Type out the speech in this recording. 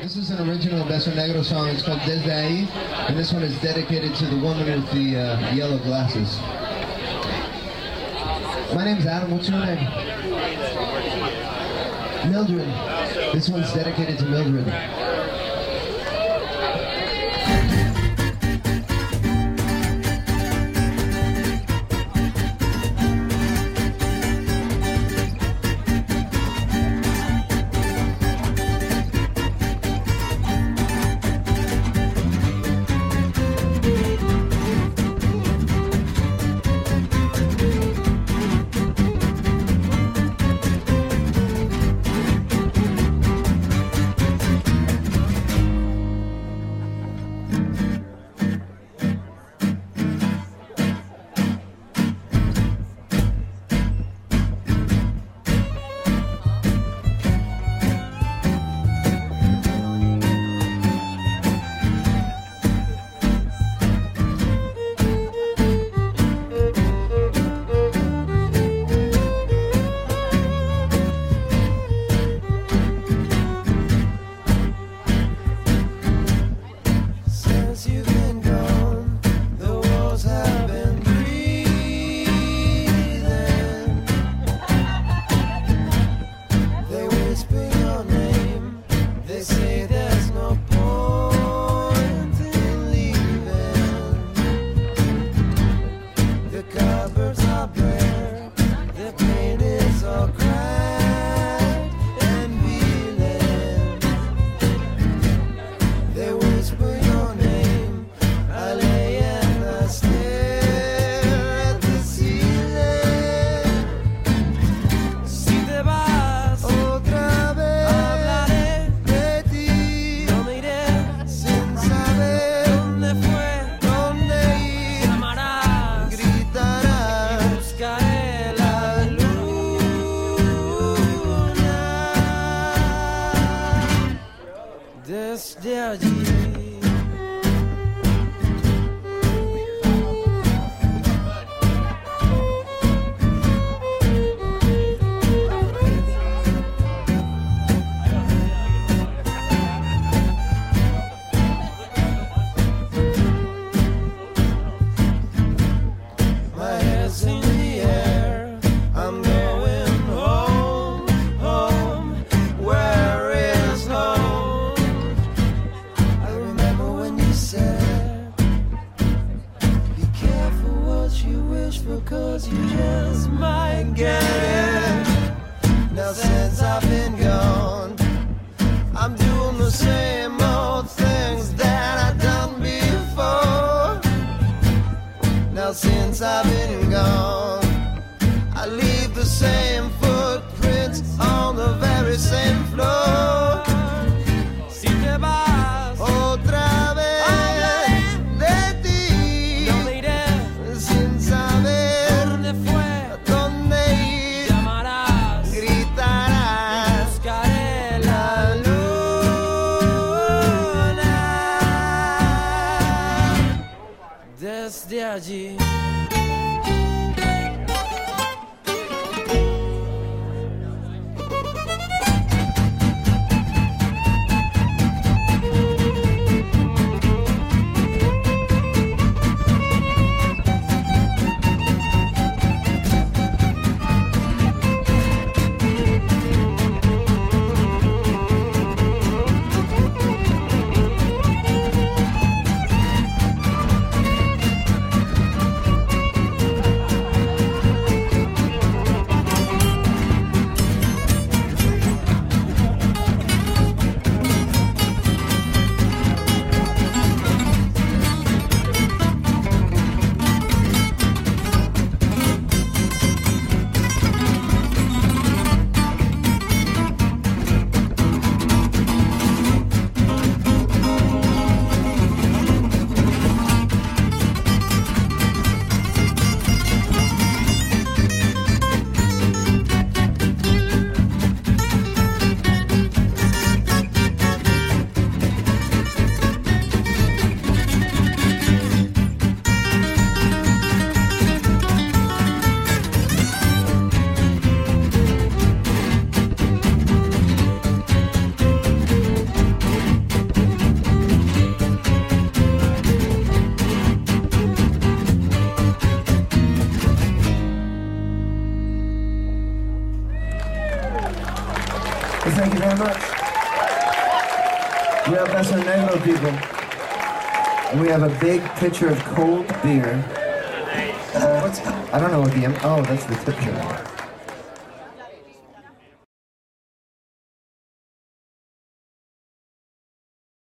This is an original Beso Negro song. It's called Desde Ahí, and this one is dedicated to the woman with the uh, yellow glasses. My name's Adam. What's your name? Mildred. This one's dedicated to Mildred. desde dia. since I've been gone. I leave the same footprints on the very same floor. Thank you very much. We have Beso Negro people. We have a big pitcher of cold beer. What's, I don't know what the, oh, that's the tip jar.